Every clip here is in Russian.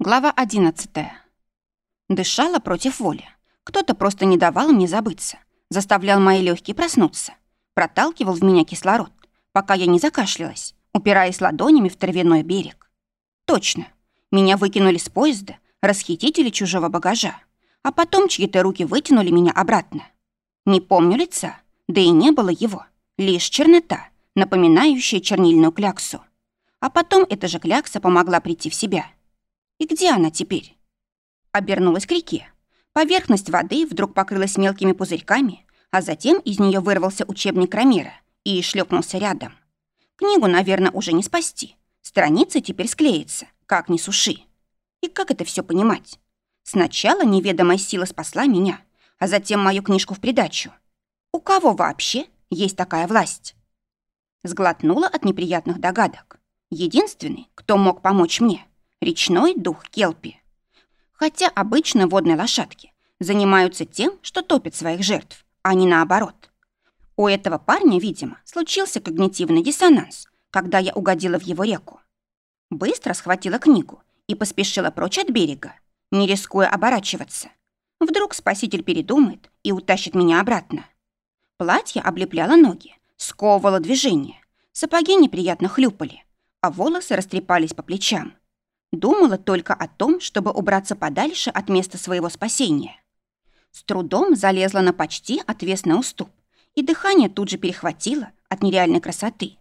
Глава 11. Дышала против воли. Кто-то просто не давал мне забыться, заставлял мои легкие проснуться, проталкивал в меня кислород, пока я не закашлялась, упираясь ладонями в травяной берег. Точно. Меня выкинули с поезда, расхитители чужого багажа, а потом чьи-то руки вытянули меня обратно. Не помню лица, да и не было его, лишь чернота, напоминающая чернильную кляксу. А потом эта же клякса помогла прийти в себя — и где она теперь? Обернулась к реке. Поверхность воды вдруг покрылась мелкими пузырьками, а затем из нее вырвался учебник Рамира и шлепнулся рядом. Книгу, наверное, уже не спасти. Страница теперь склеится, как ни суши. И как это все понимать? Сначала неведомая сила спасла меня, а затем мою книжку в придачу. У кого вообще есть такая власть? Сглотнула от неприятных догадок. Единственный, кто мог помочь мне, речной дух Келпи. Хотя обычно водные лошадки занимаются тем, что топят своих жертв, а не наоборот. У этого парня, видимо, случился когнитивный диссонанс, когда я угодила в его реку. Быстро схватила книгу и поспешила прочь от берега, не рискуя оборачиваться. Вдруг спаситель передумает и утащит меня обратно. Платье облепляло ноги, сковывало движение, сапоги неприятно хлюпали, а волосы растрепались по плечам. Думала только о том, чтобы убраться подальше от места своего спасения. С трудом залезла на почти отвесный уступ, и дыхание тут же перехватило от нереальной красоты.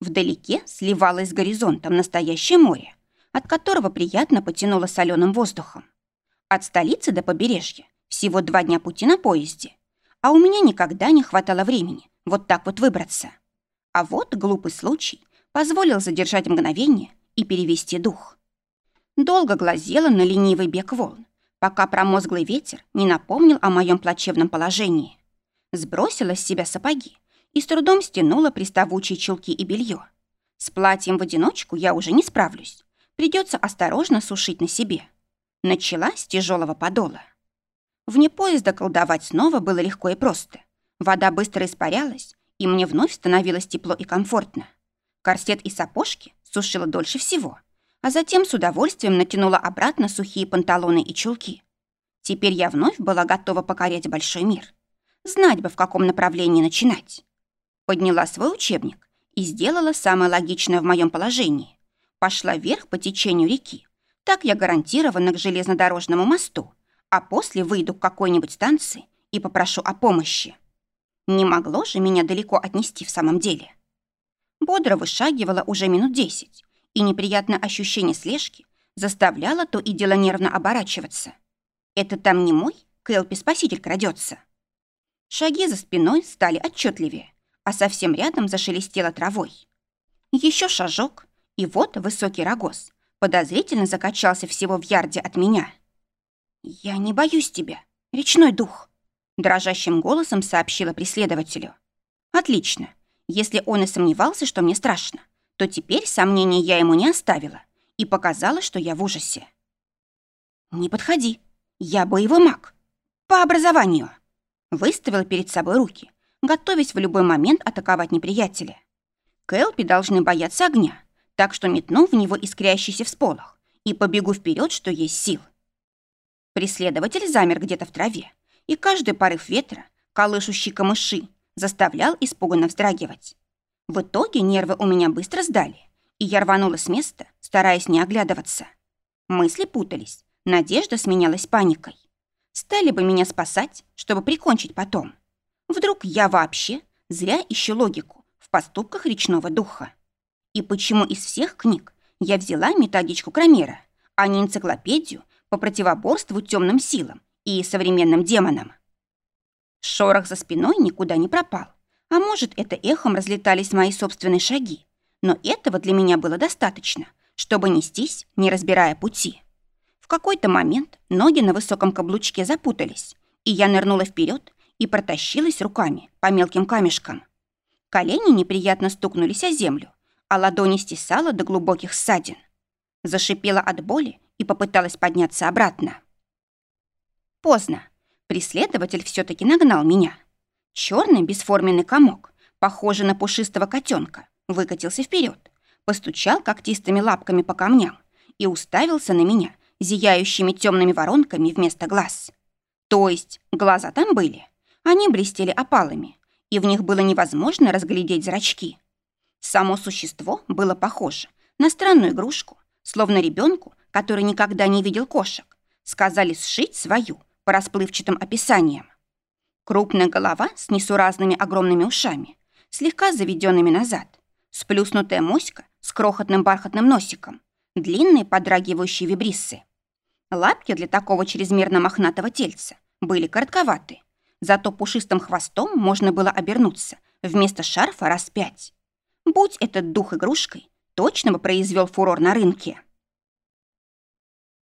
Вдалеке сливалось с горизонтом настоящее море, от которого приятно потянуло соленым воздухом. От столицы до побережья всего два дня пути на поезде, а у меня никогда не хватало времени вот так вот выбраться. А вот глупый случай позволил задержать мгновение и перевести дух. Долго глазела на ленивый бег волн, пока промозглый ветер не напомнил о моем плачевном положении. Сбросила с себя сапоги и с трудом стянула приставучие чулки и белье. С платьем в одиночку я уже не справлюсь. Придется осторожно сушить на себе. Начала с тяжелого подола. Вне поезда колдовать снова было легко и просто. Вода быстро испарялась, и мне вновь становилось тепло и комфортно. Корсет и сапожки сушила дольше всего — а затем с удовольствием натянула обратно сухие панталоны и чулки. Теперь я вновь была готова покорять большой мир. Знать бы, в каком направлении начинать. Подняла свой учебник и сделала самое логичное в моем положении. Пошла вверх по течению реки. Так я гарантированно к железнодорожному мосту, а после выйду к какой-нибудь станции и попрошу о помощи. Не могло же меня далеко отнести в самом деле. Бодро вышагивала уже минут десять, и неприятное ощущение слежки заставляло то и дело нервно оборачиваться. Это там не мой Кэлпи-спаситель крадется. Шаги за спиной стали отчетливее, а совсем рядом зашелестело травой. Еще шажок, и вот высокий рогоз подозрительно закачался всего в ярде от меня. «Я не боюсь тебя, речной дух», — дрожащим голосом сообщила преследователю. «Отлично. Если он и сомневался, что мне страшно, то теперь сомнений я ему не оставила и показала, что я в ужасе. «Не подходи. Я боевой маг. По образованию». Выставила перед собой руки, готовясь в любой момент атаковать неприятеля. Кэлпи должны бояться огня, так что метну в него искрящийся всполох и побегу вперед, что есть сил. Преследователь замер где-то в траве, и каждый порыв ветра, колышущий камыши, заставлял испуганно вздрагивать. В итоге нервы у меня быстро сдали, и я рванула с места, стараясь не оглядываться. Мысли путались, надежда сменялась паникой. Стали бы меня спасать, чтобы прикончить потом. Вдруг я вообще зря ищу логику в поступках речного духа. И почему из всех книг я взяла методичку Крамера, а не энциклопедию по противоборству темным силам и современным демонам? Шорох за спиной никуда не пропал. А может, это эхом разлетались мои собственные шаги. Но этого для меня было достаточно, чтобы нестись, не разбирая пути. В какой-то момент ноги на высоком каблучке запутались, и я нырнула вперед и протащилась руками по мелким камешкам. Колени неприятно стукнулись о землю, а ладони стесала до глубоких ссадин. Зашипела от боли и попыталась подняться обратно. Поздно. Преследователь все таки нагнал меня. Черный бесформенный комок, похожий на пушистого котенка, выкатился вперед, постучал когтистыми лапками по камням и уставился на меня зияющими темными воронками вместо глаз. То есть глаза там были. Они блестели опалами, и в них было невозможно разглядеть зрачки. Само существо было похоже на странную игрушку, словно ребенку, который никогда не видел кошек, сказали сшить свою по расплывчатым описаниям. Крупная голова с несуразными огромными ушами, слегка заведенными назад, сплюснутая моська с крохотным бархатным носиком, длинные подрагивающие вибриссы. Лапки для такого чрезмерно мохнатого тельца были коротковаты, зато пушистым хвостом можно было обернуться вместо шарфа раз пять. Будь этот дух игрушкой, точно бы произвел фурор на рынке.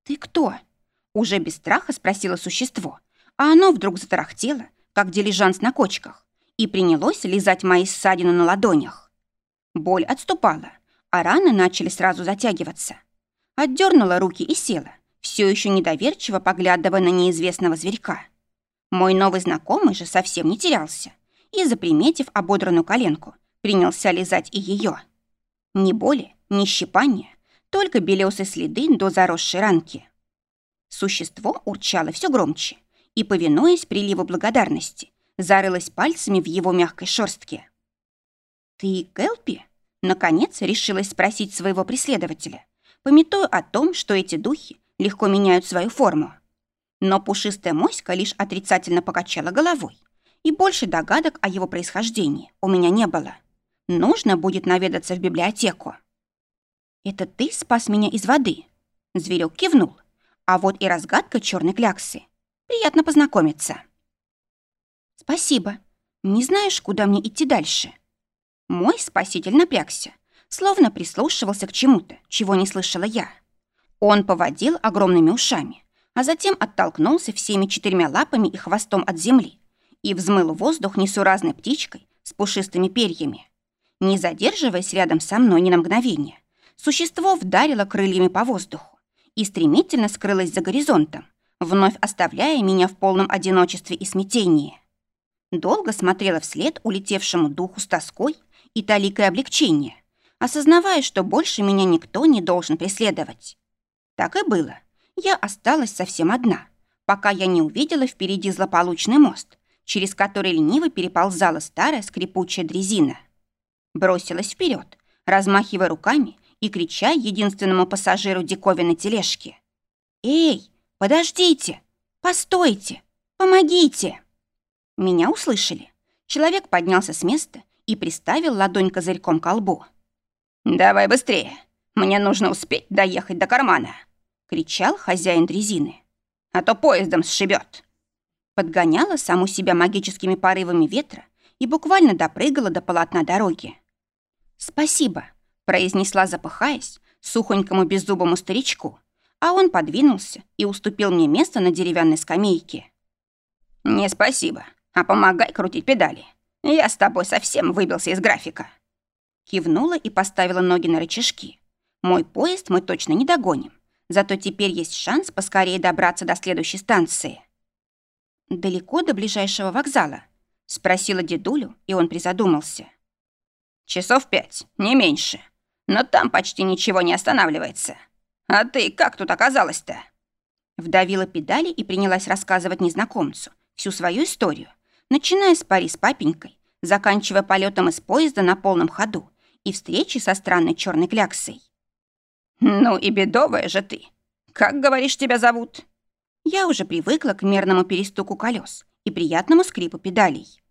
«Ты кто?» — уже без страха спросило существо, а оно вдруг затарахтело, как дилижанс на кочках, и принялось лизать мои ссадины на ладонях. Боль отступала, а раны начали сразу затягиваться. Отдернула руки и села, все еще недоверчиво поглядывая на неизвестного зверька. Мой новый знакомый же совсем не терялся и, заприметив ободранную коленку, принялся лизать и ее. Ни боли, ни щипания, только белесые следы до заросшей ранки. Существо урчало все громче и, повинуясь приливу благодарности, зарылось пальцами в его мягкой шерстке. «Ты Кэлпи?» — наконец решилась спросить своего преследователя, пометуя о том, что эти духи легко меняют свою форму. Но пушистая моська лишь отрицательно покачала головой, и больше догадок о его происхождении у меня не было. Нужно будет наведаться в библиотеку. «Это ты спас меня из воды?» Зверек кивнул. А вот и разгадка черной кляксы. Приятно познакомиться. «Спасибо. Не знаешь, куда мне идти дальше?» Мой спаситель напрягся, словно прислушивался к чему-то, чего не слышала я. Он поводил огромными ушами, а затем оттолкнулся всеми четырьмя лапами и хвостом от земли и взмыл воздух несуразной птичкой с пушистыми перьями. Не задерживаясь рядом со мной ни на мгновение, существо вдарило крыльями по воздуху и стремительно скрылось за горизонтом, вновь оставляя меня в полном одиночестве и смятении. Долго смотрела вслед улетевшему духу с тоской и таликой облегчения, осознавая, что больше меня никто не должен преследовать. Так и было. Я осталась совсем одна, пока я не увидела впереди злополучный мост, через который лениво переползала старая скрипучая дрезина — бросилась вперед, размахивая руками и крича единственному пассажиру диковинной тележки. «Эй, подождите! Постойте! Помогите!» Меня услышали. Человек поднялся с места и приставил ладонь козырьком к колбу. «Давай быстрее! Мне нужно успеть доехать до кармана!» — кричал хозяин дрезины. «А то поездом сшибет!» Подгоняла саму себя магическими порывами ветра и буквально допрыгала до полотна дороги. «Спасибо», — произнесла, запыхаясь, сухонькому беззубому старичку, а он подвинулся и уступил мне место на деревянной скамейке. «Не спасибо, а помогай крутить педали. Я с тобой совсем выбился из графика». Кивнула и поставила ноги на рычажки. «Мой поезд мы точно не догоним, зато теперь есть шанс поскорее добраться до следующей станции». «Далеко до ближайшего вокзала?» — спросила дедулю, и он призадумался. Часов пять, не меньше. Но там почти ничего не останавливается. А ты как тут оказалась-то?» Вдавила педали и принялась рассказывать незнакомцу всю свою историю, начиная с пари с папенькой, заканчивая полетом из поезда на полном ходу и встречи со странной черной кляксой. «Ну и бедовая же ты! Как, говоришь, тебя зовут?» Я уже привыкла к мерному перестуку колес и приятному скрипу педалей.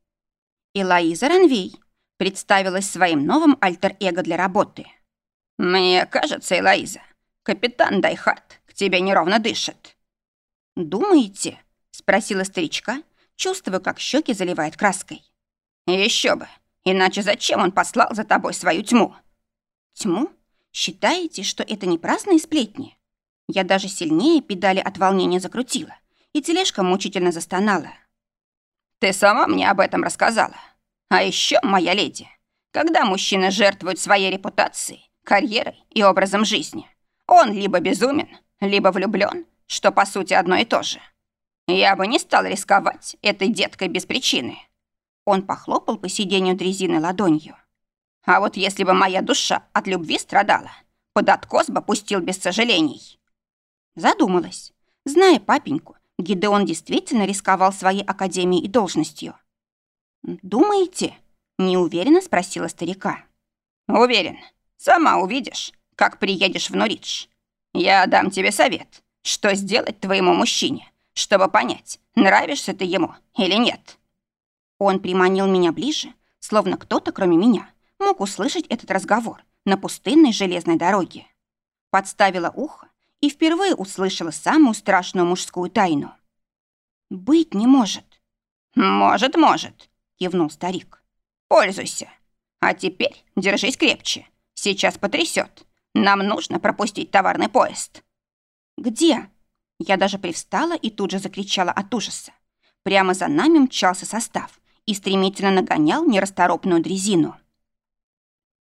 «Элоиза Ранвей», представилась своим новым альтер-эго для работы. «Мне кажется, Элоиза, капитан Дайхарт к тебе неровно дышит». «Думаете?» — спросила старичка, чувствуя, как щеки заливает краской. Еще бы. Иначе зачем он послал за тобой свою тьму?» «Тьму? Считаете, что это не праздные сплетни?» Я даже сильнее педали от волнения закрутила, и тележка мучительно застонала. «Ты сама мне об этом рассказала. А еще, моя леди, когда мужчина жертвует своей репутацией, карьерой и образом жизни, он либо безумен, либо влюблен, что по сути одно и то же. Я бы не стал рисковать этой деткой без причины. Он похлопал по сиденью дрезины ладонью. А вот если бы моя душа от любви страдала, под откос бы пустил без сожалений. Задумалась. Зная папеньку, Гидеон действительно рисковал своей академией и должностью. «Думаете?» — неуверенно спросила старика. «Уверен. Сама увидишь, как приедешь в Норидж. Я дам тебе совет, что сделать твоему мужчине, чтобы понять, нравишься ты ему или нет». Он приманил меня ближе, словно кто-то, кроме меня, мог услышать этот разговор на пустынной железной дороге. Подставила ухо и впервые услышала самую страшную мужскую тайну. «Быть не может». «Может, может», — кивнул старик. «Пользуйся. А теперь держись крепче. Сейчас потрясет. Нам нужно пропустить товарный поезд». «Где?» Я даже привстала и тут же закричала от ужаса. Прямо за нами мчался состав и стремительно нагонял нерасторопную дрезину.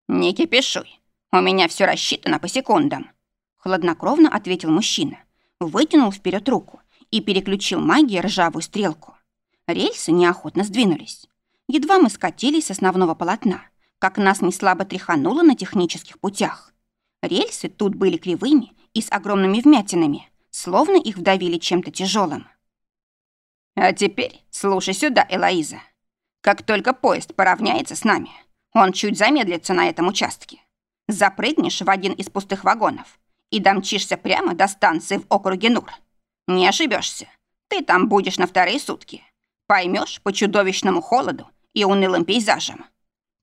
«Не кипишуй. У меня все рассчитано по секундам», — хладнокровно ответил мужчина, вытянул вперед руку и переключил магией ржавую стрелку. Рельсы неохотно сдвинулись. Едва мы скатились с основного полотна, как нас неслабо тряхануло на технических путях. Рельсы тут были кривыми и с огромными вмятинами, словно их вдавили чем-то тяжелым. «А теперь слушай сюда, Элоиза. Как только поезд поравняется с нами, он чуть замедлится на этом участке. Запрыгнешь в один из пустых вагонов и домчишься прямо до станции в округе Нур. Не ошибешься. Ты там будешь на вторые сутки. Поймешь по чудовищному холоду и унылым пейзажам.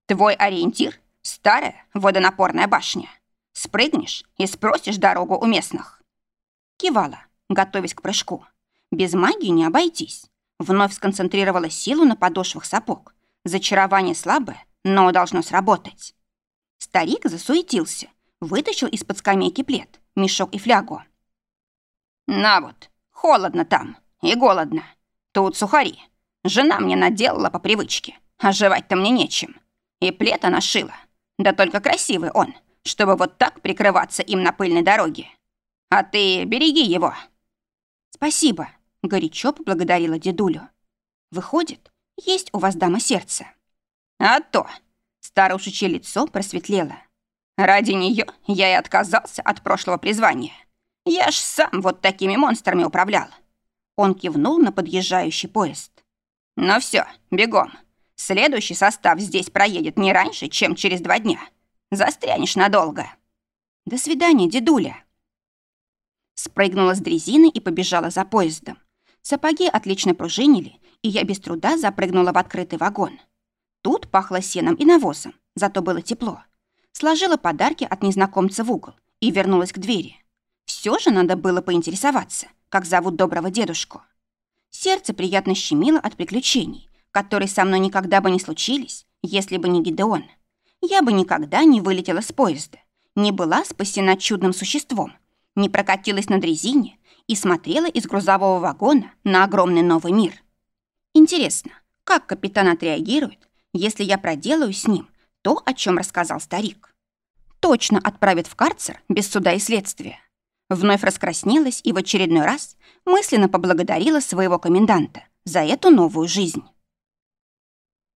Твой ориентир — старая водонапорная башня. Спрыгнешь и спросишь дорогу у местных. Кивала, готовясь к прыжку. Без магии не обойтись. Вновь сконцентрировала силу на подошвах сапог. Зачарование слабое, но должно сработать. Старик засуетился, вытащил из-под скамейки плед, мешок и флягу. «На вот, холодно там и голодно. Тут сухари. Жена мне наделала по привычке, а жевать-то мне нечем. И плед она шила. Да только красивый он, чтобы вот так прикрываться им на пыльной дороге. А ты береги его». «Спасибо», — горячо поблагодарила дедулю. «Выходит, есть у вас дама сердца». «А то!» — старушечье лицо просветлело. «Ради нее я и отказался от прошлого призвания. Я ж сам вот такими монстрами управлял». Он кивнул на подъезжающий поезд. «Ну все, бегом. Следующий состав здесь проедет не раньше, чем через два дня. Застрянешь надолго». «До свидания, дедуля». Спрыгнула с дрезины и побежала за поездом. Сапоги отлично пружинили, и я без труда запрыгнула в открытый вагон. Тут пахло сеном и навозом, зато было тепло. Сложила подарки от незнакомца в угол и вернулась к двери. Все же надо было поинтересоваться, как зовут доброго дедушку. Сердце приятно щемило от приключений, которые со мной никогда бы не случились, если бы не Гидеон. Я бы никогда не вылетела с поезда, не была спасена чудным существом, не прокатилась на дрезине и смотрела из грузового вагона на огромный новый мир. Интересно, как капитан отреагирует, если я проделаю с ним то, о чем рассказал старик. Точно отправит в карцер без суда и следствия. Вновь раскраснелась и в очередной раз мысленно поблагодарила своего коменданта за эту новую жизнь.